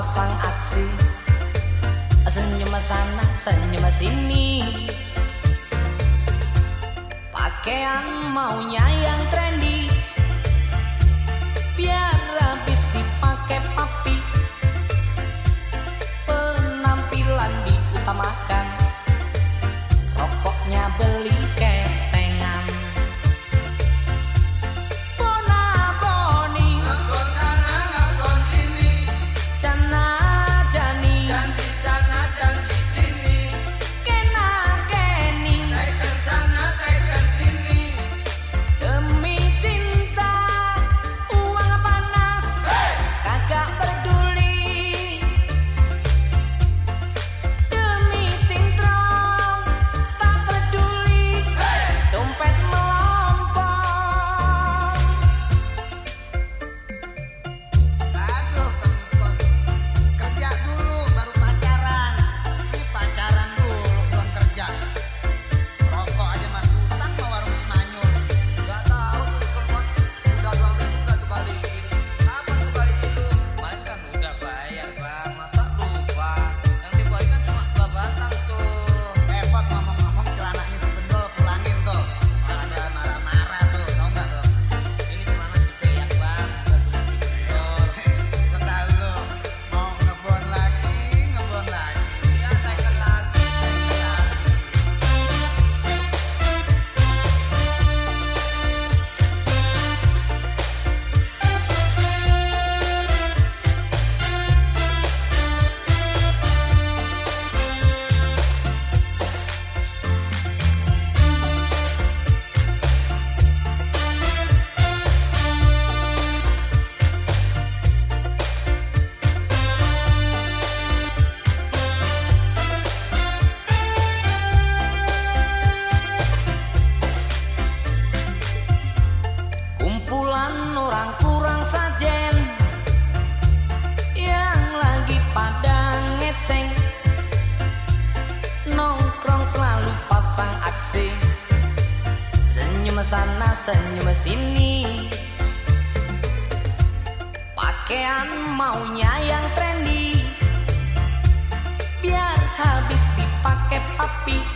pasang aksi. Senyum sana, senyum sini. Pakaian maunya yang tren. Senyum sana senyum sini. Pakaian maunya yang trendy. Biar habis dipakai papi.